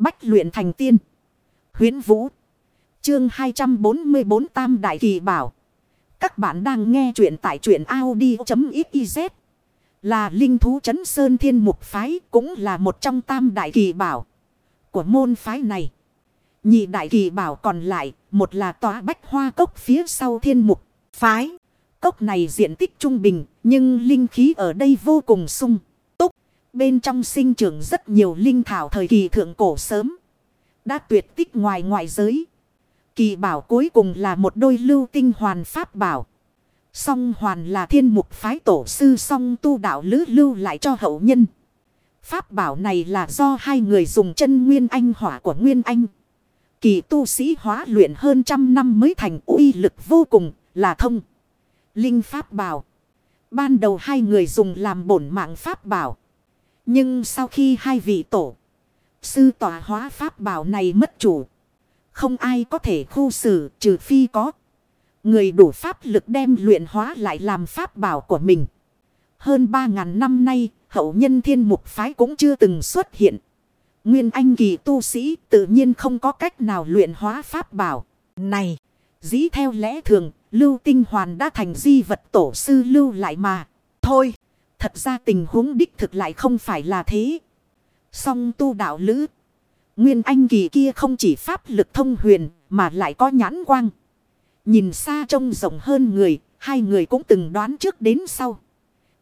Bách luyện thành tiên. Huyến Vũ. Chương 244 Tam Đại Kỳ Bảo. Các bạn đang nghe truyện tại truyện Audi.xyz. Là linh thú chấn sơn thiên mục phái cũng là một trong tam đại kỳ bảo của môn phái này. Nhị đại kỳ bảo còn lại, một là tòa bách hoa cốc phía sau thiên mục phái. Cốc này diện tích trung bình, nhưng linh khí ở đây vô cùng sung. Bên trong sinh trưởng rất nhiều linh thảo thời kỳ thượng cổ sớm. Đã tuyệt tích ngoài ngoại giới. Kỳ bảo cuối cùng là một đôi lưu tinh hoàn pháp bảo. Song hoàn là thiên mục phái tổ sư song tu đạo lữ lưu lại cho hậu nhân. Pháp bảo này là do hai người dùng chân nguyên anh hỏa của nguyên anh. Kỳ tu sĩ hóa luyện hơn trăm năm mới thành uy lực vô cùng, là thông. Linh pháp bảo. Ban đầu hai người dùng làm bổn mạng pháp bảo. Nhưng sau khi hai vị tổ. Sư tỏa hóa pháp bảo này mất chủ. Không ai có thể khu xử trừ phi có. Người đủ pháp lực đem luyện hóa lại làm pháp bảo của mình. Hơn ba ngàn năm nay, hậu nhân thiên mục phái cũng chưa từng xuất hiện. Nguyên anh kỳ tu sĩ tự nhiên không có cách nào luyện hóa pháp bảo. Này, dĩ theo lẽ thường, lưu tinh hoàn đã thành di vật tổ sư lưu lại mà. Thôi, thật ra tình huống đích thực lại không phải là thế. Song tu đạo lữ. Nguyên anh kỳ kia không chỉ pháp lực thông huyền mà lại có nhãn quang. Nhìn xa trông rộng hơn người, hai người cũng từng đoán trước đến sau.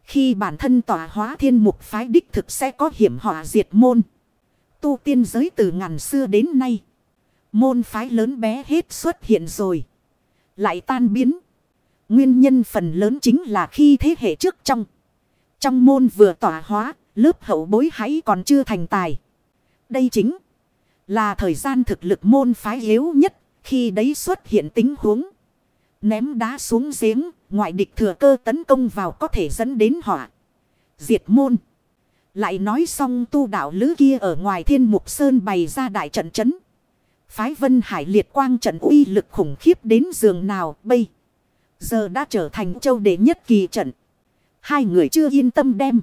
Khi bản thân tỏa hóa thiên mục phái đích thực sẽ có hiểm họa diệt môn. Tu tiên giới từ ngàn xưa đến nay. Môn phái lớn bé hết xuất hiện rồi. Lại tan biến. Nguyên nhân phần lớn chính là khi thế hệ trước trong. Trong môn vừa tỏa hóa, lớp hậu bối hãy còn chưa thành tài. Đây chính là thời gian thực lực môn phái yếu nhất, khi đấy xuất hiện tính huống. Ném đá xuống giếng, ngoại địch thừa cơ tấn công vào có thể dẫn đến họa. Diệt môn. Lại nói xong tu đạo lữ kia ở ngoài thiên mục sơn bày ra đại trận chấn. Phái vân hải liệt quang trận uy lực khủng khiếp đến giường nào bây. Giờ đã trở thành châu đệ nhất kỳ trận. Hai người chưa yên tâm đem.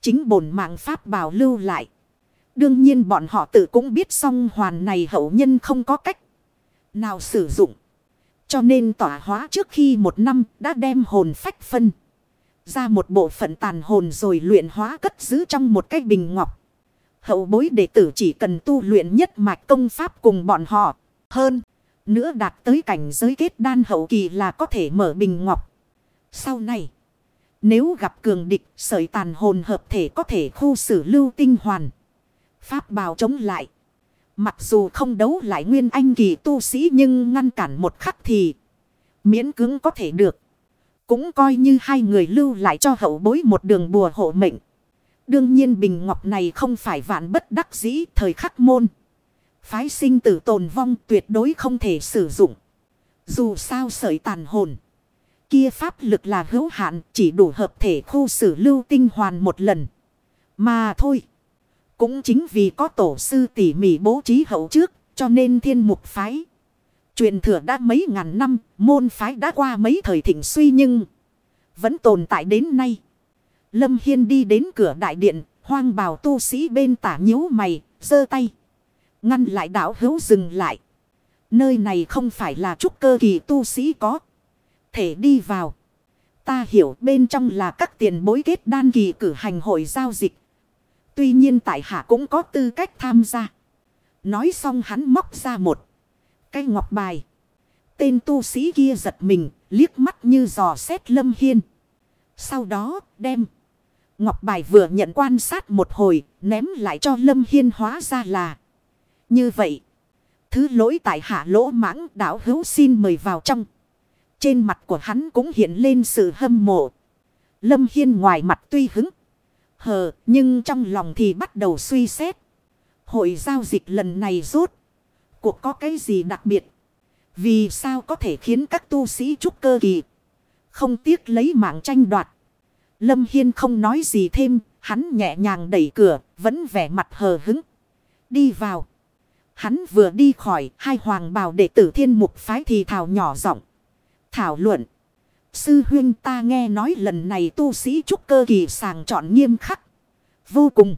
Chính bổn mạng pháp bảo lưu lại. Đương nhiên bọn họ tự cũng biết song hoàn này hậu nhân không có cách nào sử dụng. Cho nên tỏa hóa trước khi một năm đã đem hồn phách phân. Ra một bộ phận tàn hồn rồi luyện hóa cất giữ trong một cái bình ngọc. Hậu bối đệ tử chỉ cần tu luyện nhất mạch công pháp cùng bọn họ. Hơn nữa đạt tới cảnh giới kết đan hậu kỳ là có thể mở bình ngọc. Sau này, nếu gặp cường địch, sợi tàn hồn hợp thể có thể khu xử lưu tinh hoàn. Pháp bào chống lại. Mặc dù không đấu lại nguyên anh kỳ tu sĩ nhưng ngăn cản một khắc thì miễn cưỡng có thể được. Cũng coi như hai người lưu lại cho hậu bối một đường bùa hộ mệnh. Đương nhiên bình ngọc này không phải vạn bất đắc dĩ thời khắc môn. Phái sinh tử tồn vong tuyệt đối không thể sử dụng. Dù sao sợi tàn hồn. Kia pháp lực là hữu hạn chỉ đủ hợp thể khu xử lưu tinh hoàn một lần. Mà thôi. Cũng chính vì có tổ sư tỉ mỉ bố trí hậu trước, cho nên thiên mục phái. Truyền thừa đã mấy ngàn năm, môn phái đã qua mấy thời thịnh suy nhưng vẫn tồn tại đến nay. Lâm Hiên đi đến cửa đại điện, hoang bào tu sĩ bên tả nhíu mày, giơ tay. Ngăn lại đảo hữu dừng lại. Nơi này không phải là trúc cơ kỳ tu sĩ có. Thể đi vào. Ta hiểu bên trong là các tiền bối kết đan kỳ cử hành hội giao dịch. Tuy nhiên tại hạ cũng có tư cách tham gia. Nói xong hắn móc ra một cái ngọc bài. Tên tu sĩ kia giật mình, liếc mắt như giò xét lâm hiên. Sau đó đem. Ngọc bài vừa nhận quan sát một hồi, ném lại cho lâm hiên hóa ra là. Như vậy. Thứ lỗi tại hạ lỗ mãng đảo hữu xin mời vào trong. Trên mặt của hắn cũng hiện lên sự hâm mộ. Lâm Hiên ngoài mặt tuy hứng hờ, nhưng trong lòng thì bắt đầu suy xét. Hội giao dịch lần này rốt. Cuộc có cái gì đặc biệt? Vì sao có thể khiến các tu sĩ trúc cơ kỳ không tiếc lấy mạng tranh đoạt? Lâm Hiên không nói gì thêm, hắn nhẹ nhàng đẩy cửa, vẫn vẻ mặt hờ hứng. Đi vào. Hắn vừa đi khỏi, hai hoàng bào đệ tử thiên mục phái thì thào nhỏ giọng Thảo luận. Sư huyên ta nghe nói lần này tu sĩ trúc cơ kỳ sàng chọn nghiêm khắc. Vô cùng.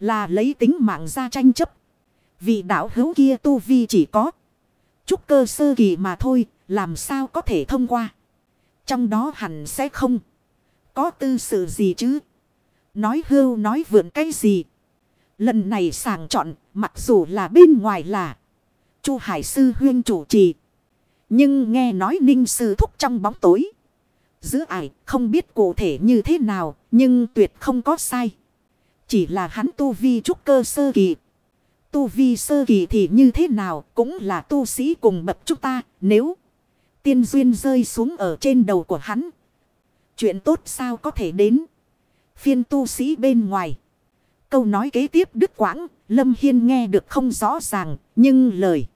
Là lấy tính mạng ra tranh chấp. Vị đạo hữu kia tu vi chỉ có. Trúc cơ sơ kỳ mà thôi. Làm sao có thể thông qua. Trong đó hẳn sẽ không. Có tư sự gì chứ. Nói hưu nói vượn cái gì. Lần này sàng chọn. Mặc dù là bên ngoài là. Chu Hải Sư Huyên chủ trì. Nhưng nghe nói ninh sư thúc trong bóng tối. Giữa ải, không biết cụ thể như thế nào. Nhưng tuyệt không có sai. Chỉ là hắn tu vi trúc cơ sơ kỳ. Tu vi sơ kỳ thì như thế nào, cũng là tu sĩ cùng bậc chúng ta. Nếu tiên duyên rơi xuống ở trên đầu của hắn. Chuyện tốt sao có thể đến. Phiên tu sĩ bên ngoài. Câu nói kế tiếp đứt quãng. Lâm Hiên nghe được không rõ ràng. Nhưng lời.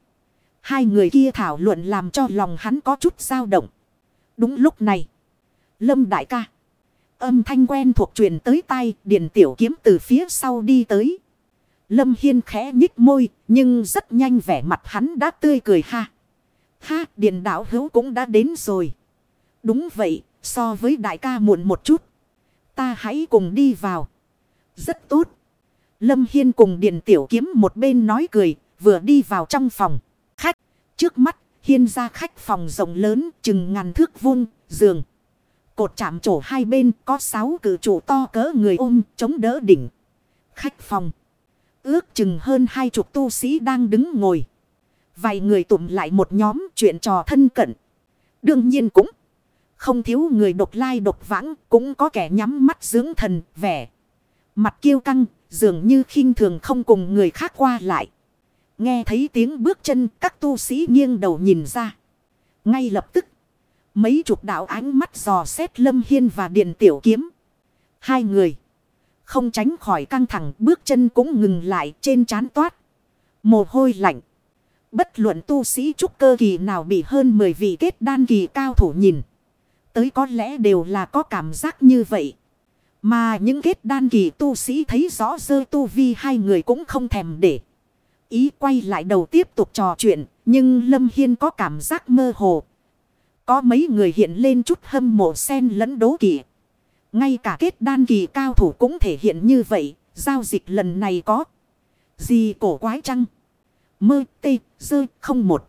Hai người kia thảo luận làm cho lòng hắn có chút dao động. Đúng lúc này. Lâm đại ca. Âm thanh quen thuộc truyền tới tai. Điền tiểu kiếm từ phía sau đi tới. Lâm Hiên khẽ nhích môi. Nhưng rất nhanh vẻ mặt hắn đã tươi cười ha. Ha, điện đảo hữu cũng đã đến rồi. Đúng vậy, so với đại ca muộn một chút. Ta hãy cùng đi vào. Rất tốt. Lâm Hiên cùng điền tiểu kiếm một bên nói cười, vừa đi vào trong phòng. Trước mắt, Hiên ra khách phòng rộng lớn, chừng ngàn thước vuông, giường. Cột chạm trổ hai bên có sáu cử trụ to cỡ người ôm, chống đỡ đỉnh. Khách phòng. Ước chừng hơn hai chục tu sĩ đang đứng ngồi. Vài người tụm lại một nhóm chuyện trò thân cận. Đương nhiên cũng không thiếu người độc lai độc vãng, cũng có kẻ nhắm mắt dưỡng thần, vẻ. Mặt kiêu căng, dường như khinh thường không cùng người khác qua lại. Nghe thấy tiếng bước chân các tu sĩ nghiêng đầu nhìn ra. Ngay lập tức, mấy chục đạo ánh mắt dò xét Lâm Hiên và Điện Tiểu Kiếm. Hai người không tránh khỏi căng thẳng bước chân cũng ngừng lại trên chán toát. Mồ hôi lạnh. Bất luận tu sĩ trúc cơ kỳ nào bị hơn 10 vị kết đan kỳ cao thủ nhìn. Tới có lẽ đều là có cảm giác như vậy. Mà những kết đan kỳ tu sĩ thấy rõ rơ tu vi hai người cũng không thèm để. Ý quay lại đầu tiếp tục trò chuyện. Nhưng Lâm Hiên có cảm giác mơ hồ. Có mấy người hiện lên chút hâm mộ sen lẫn đố kỵ. Ngay cả kết đan kỳ cao thủ cũng thể hiện như vậy. Giao dịch lần này có gì cổ quái chăng? Mơ tê, dơ, không một.